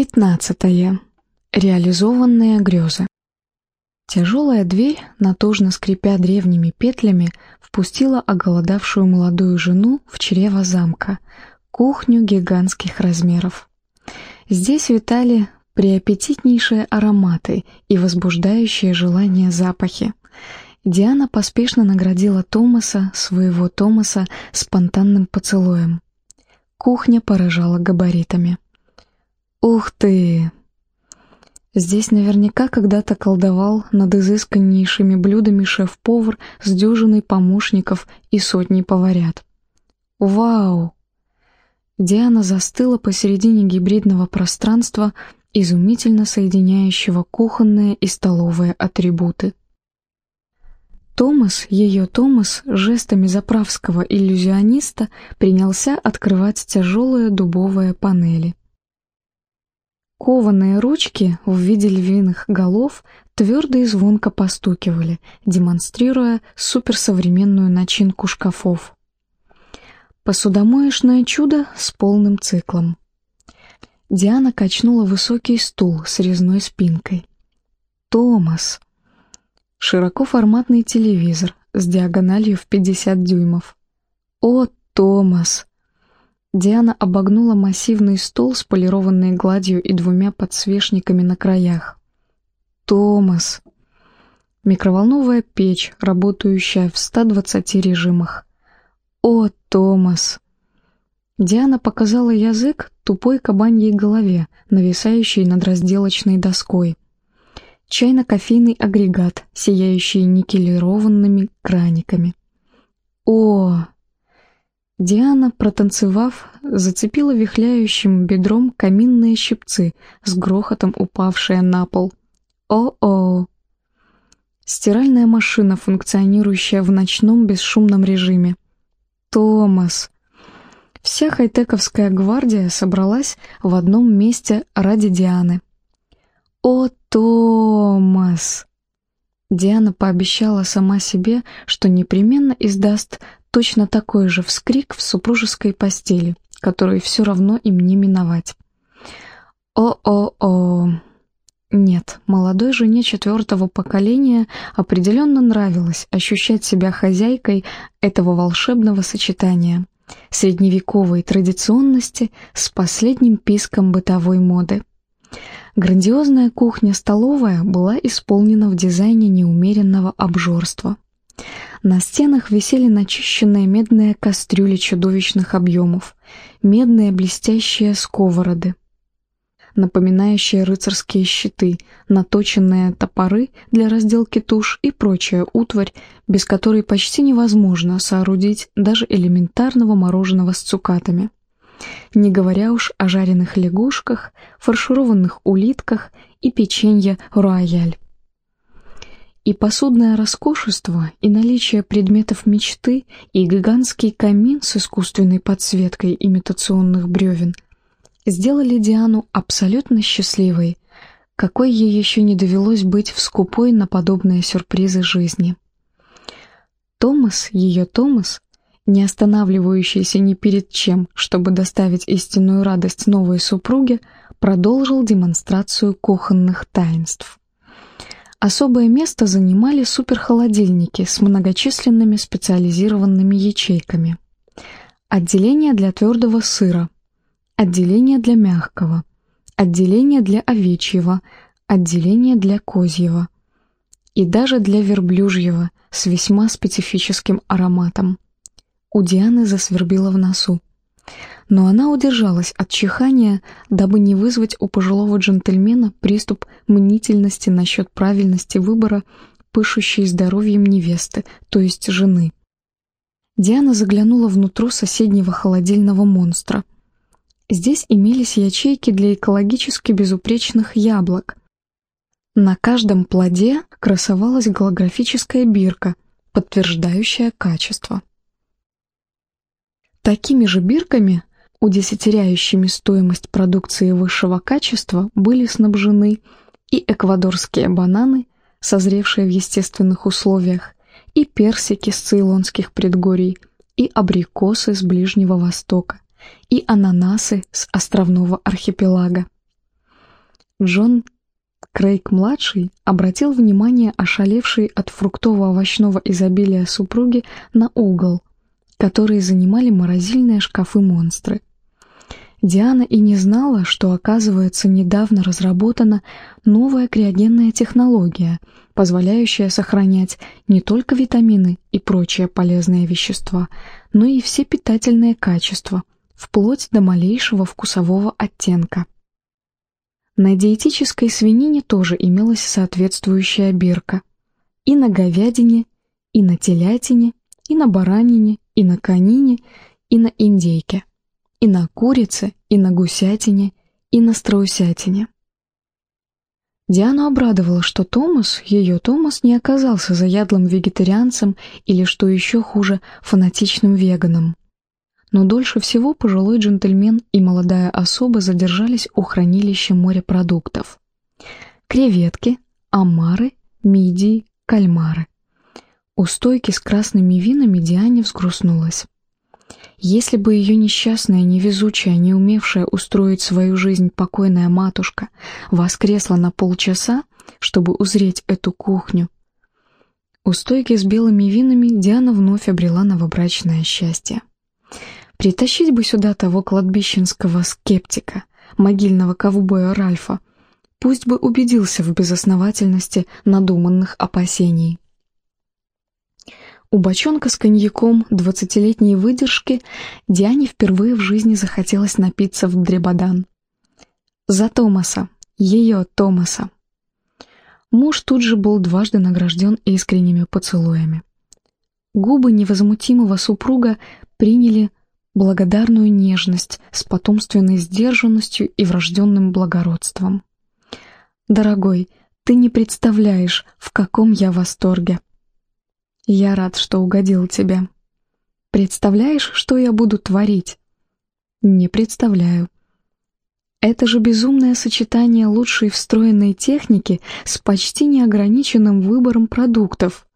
Пятнадцатое. Реализованные грезы. Тяжелая дверь, натужно скрипя древними петлями, впустила оголодавшую молодую жену в чрево замка, кухню гигантских размеров. Здесь витали приаппетитнейшие ароматы и возбуждающие желание запахи. Диана поспешно наградила Томаса, своего Томаса, спонтанным поцелуем. Кухня поражала габаритами. «Ух ты!» Здесь наверняка когда-то колдовал над изысканнейшими блюдами шеф-повар с дюжиной помощников и сотней поварят. «Вау!» Диана застыла посередине гибридного пространства, изумительно соединяющего кухонные и столовые атрибуты. Томас, ее Томас, жестами заправского иллюзиониста принялся открывать тяжелые дубовые панели. Кованые ручки в виде львиных голов твердо и звонко постукивали, демонстрируя суперсовременную начинку шкафов. Посудомоечное чудо с полным циклом. Диана качнула высокий стул с резной спинкой. «Томас!» Широкоформатный телевизор с диагональю в 50 дюймов. «О, Томас!» Диана обогнула массивный стол с полированной гладью и двумя подсвечниками на краях. «Томас!» Микроволновая печь, работающая в 120 режимах. «О, Томас!» Диана показала язык тупой кабаньей голове, нависающей над разделочной доской. Чайно-кофейный агрегат, сияющий никелированными краниками. «О!» Диана, протанцевав, зацепила вихляющим бедром каминные щипцы, с грохотом упавшие на пол. О-о! Стиральная машина, функционирующая в ночном бесшумном режиме. Томас! Вся хай-тековская гвардия собралась в одном месте ради Дианы. «О, Томас!» Диана пообещала сама себе, что непременно издаст точно такой же вскрик в супружеской постели, который все равно им не миновать. О-о-о! Нет, молодой жене четвертого поколения определенно нравилось ощущать себя хозяйкой этого волшебного сочетания средневековой традиционности с последним писком бытовой моды. Грандиозная кухня-столовая была исполнена в дизайне неумеренного обжорства – на стенах висели начищенные медные кастрюли чудовищных объемов, медные блестящие сковороды, напоминающие рыцарские щиты, наточенные топоры для разделки туш и прочая утварь, без которой почти невозможно соорудить даже элементарного мороженого с цукатами. Не говоря уж о жареных лягушках, фаршированных улитках и печенье рояль. И посудное роскошество, и наличие предметов мечты, и гигантский камин с искусственной подсветкой имитационных бревен сделали Диану абсолютно счастливой, какой ей еще не довелось быть в скупой на подобные сюрпризы жизни. Томас, ее Томас, не останавливающийся ни перед чем, чтобы доставить истинную радость новой супруге, продолжил демонстрацию кухонных таинств. Особое место занимали суперхолодильники с многочисленными специализированными ячейками. Отделение для твердого сыра, отделение для мягкого, отделение для овечьего, отделение для козьего и даже для верблюжьего с весьма специфическим ароматом. У Дианы засвербило в носу но она удержалась от чихания, дабы не вызвать у пожилого джентльмена приступ мнительности насчет правильности выбора, пышущей здоровьем невесты, то есть жены. Диана заглянула внутрь соседнего холодильного монстра. Здесь имелись ячейки для экологически безупречных яблок. На каждом плоде красовалась голографическая бирка, подтверждающая качество. Такими же бирками удесятеряющими стоимость продукции высшего качества, были снабжены и эквадорские бананы, созревшие в естественных условиях, и персики с цейлонских предгорий, и абрикосы с Ближнего Востока, и ананасы с островного архипелага. Джон Крейг-младший обратил внимание ошалевшей от фруктово-овощного изобилия супруги на угол, который занимали морозильные шкафы-монстры. Диана и не знала, что, оказывается, недавно разработана новая криогенная технология, позволяющая сохранять не только витамины и прочие полезные вещества, но и все питательные качества, вплоть до малейшего вкусового оттенка. На диетической свинине тоже имелась соответствующая бирка. И на говядине, и на телятине, и на баранине, и на конине, и на индейке, и на курице, и на гусятине, и на страусятине. Диану обрадовало, что Томас, ее Томас, не оказался заядлым вегетарианцем или, что еще хуже, фанатичным веганом но дольше всего пожилой джентльмен и молодая особа задержались у хранилища морепродуктов. Креветки, омары, мидии, кальмары. У стойки с красными винами Диане взгрустнулась. Если бы ее несчастная, невезучая, не умевшая устроить свою жизнь покойная матушка воскресла на полчаса, чтобы узреть эту кухню, у стойки с белыми винами Диана вновь обрела новобрачное счастье. Притащить бы сюда того кладбищенского скептика, могильного ковбоя Ральфа, пусть бы убедился в безосновательности надуманных опасений. У бочонка с коньяком двадцатилетней выдержки Диане впервые в жизни захотелось напиться в дребодан. За Томаса, ее Томаса. Муж тут же был дважды награжден искренними поцелуями. Губы невозмутимого супруга приняли благодарную нежность с потомственной сдержанностью и врожденным благородством. «Дорогой, ты не представляешь, в каком я восторге. Я рад, что угодил тебе. Представляешь, что я буду творить?» «Не представляю», это же безумное сочетание лучшей встроенной техники с почти неограниченным выбором продуктов.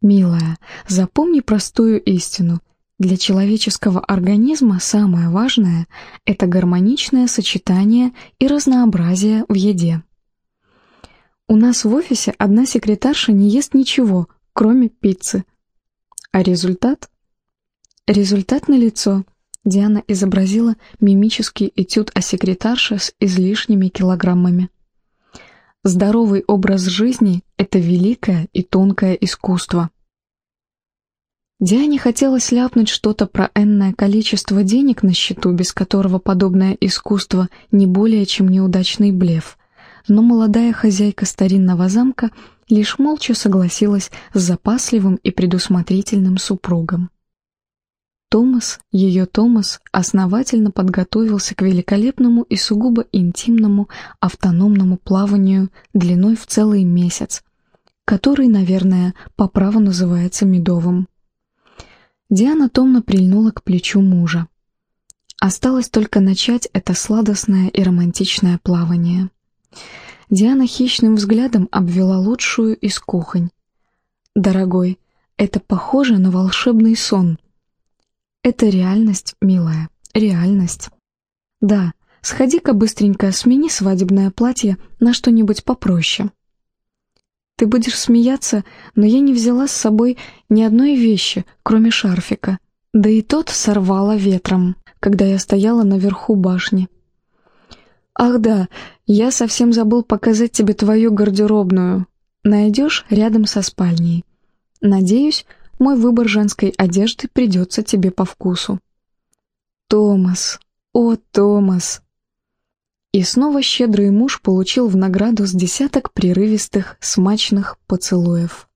Милая, запомни простую истину. Для человеческого организма самое важное – это гармоничное сочетание и разнообразие в еде. У нас в офисе одна секретарша не ест ничего, кроме пиццы. А результат? Результат налицо. Диана изобразила мимический этюд о секретарше с излишними килограммами. Здоровый образ жизни – это великое и тонкое искусство. Диане хотелось ляпнуть что-то про энное количество денег на счету, без которого подобное искусство не более чем неудачный блеф. Но молодая хозяйка старинного замка лишь молча согласилась с запасливым и предусмотрительным супругом. Томас, ее Томас, основательно подготовился к великолепному и сугубо интимному автономному плаванию длиной в целый месяц, который, наверное, по праву называется медовым. Диана томно прильнула к плечу мужа. Осталось только начать это сладостное и романтичное плавание. Диана хищным взглядом обвела лучшую из кухонь. «Дорогой, это похоже на волшебный сон». «Это реальность, милая, реальность». «Да, сходи-ка быстренько смени свадебное платье на что-нибудь попроще». Ты будешь смеяться, но я не взяла с собой ни одной вещи, кроме шарфика. Да и тот сорвала ветром, когда я стояла наверху башни. Ах да, я совсем забыл показать тебе твою гардеробную. Найдешь рядом со спальней. Надеюсь, мой выбор женской одежды придется тебе по вкусу. Томас, о, Томас, и снова щедрый муж получил в награду с десяток прерывистых, смачных поцелуев.